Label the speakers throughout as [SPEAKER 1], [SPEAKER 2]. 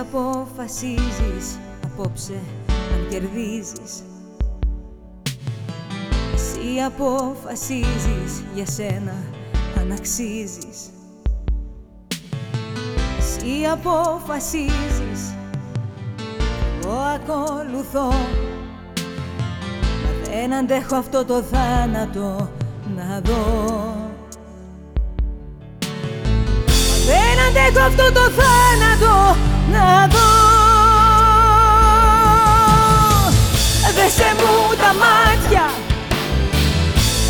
[SPEAKER 1] αποφασίζεις απόψε αν κερδίζεις. Εσύ αποφασίζεις για σένα αν αξίζεις. Εσύ αποφασίζεις. Εγώ ακολουθώ. Μα δεν αντέχω αυτό το θάνατο να δω αντέχω αυτό το θάνατο να δω. Δέσε μου τα μάτια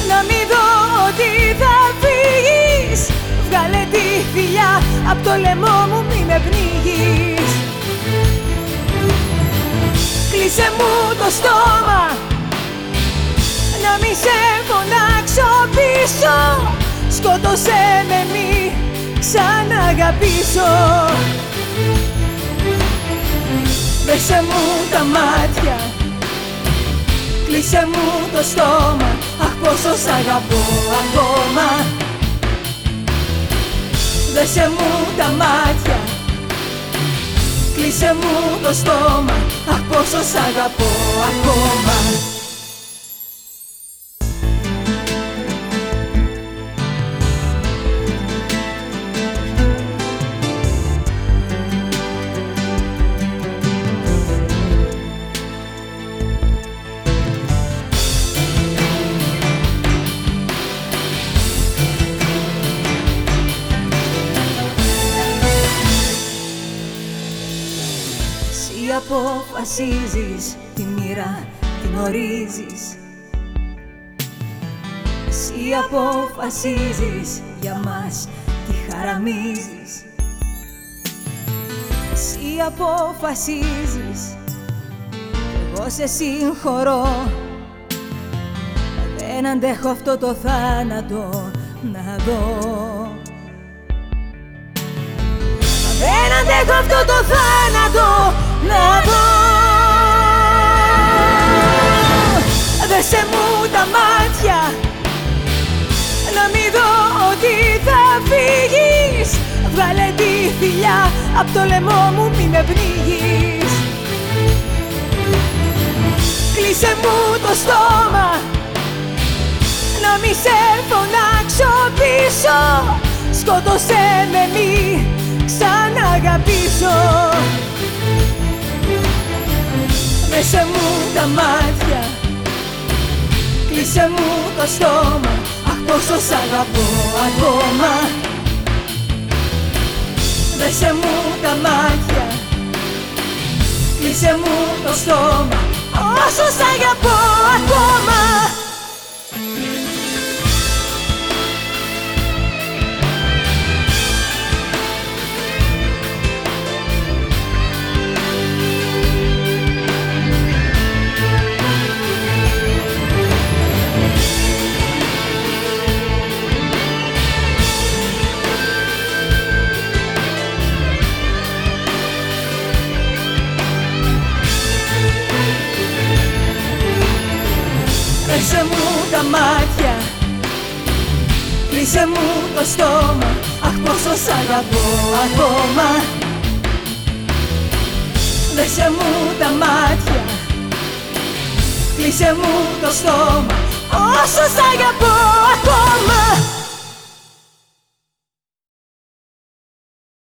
[SPEAKER 1] να μην δω ότι θα φύγεις. Βγάλε τη φιλιά απ' το λαιμό μου μη με πνίγεις. Κλείσε μου το στόμα να μη σε φωνάξω πίσω. Σκότωσέ με μη ξαναγαπήσω. Δέσε μου τα μάτια Κλείσε μου το στόμα Αχ πόσο σ' αγαπώ ακόμα. Δέσε μου τα μάτια Κλείσε μου το στόμα Αχ πόσο σ' αγαπώ ακόμα αποφασίζεις τη μοίρα την ορίζεις. Εσύ αποφασίζεις για μας τι χαραμίζεις. Εσύ αποφασίζεις εγώ σε συγχωρώ. Δεν αντέχω αυτό το θάνατο να δω. Δεν αντέχω αυτό το θάνατο να δω. Δέσε μου τα μάτια. Να μην δω ότι θα φύγεις. Βγάλε τη φιλιά απ' το λαιμό μου μη με πνίγεις Κλείσε μου το στόμα. Να μη σε φωνάξω πίσω. Σκότωσέ με μη ξαναγαπήσω Δέσε μου τα μάτια. Κλείσε μου το στόμα. Αχ πόσο σ' αγαπώ ακόμα. Δέσε μου τα μάτια. Κλείσε μου το στόμα. Όσο σ' αγαπώ Κλείσε μου τα μάτια Κλείσε μου το στόμα. Αχ πόσο σ' αγαπώ ακόμα. Δέσε μου τα μάτια Κλείσε μου το στόμα. Όσο σ' αγαπώ ακόμα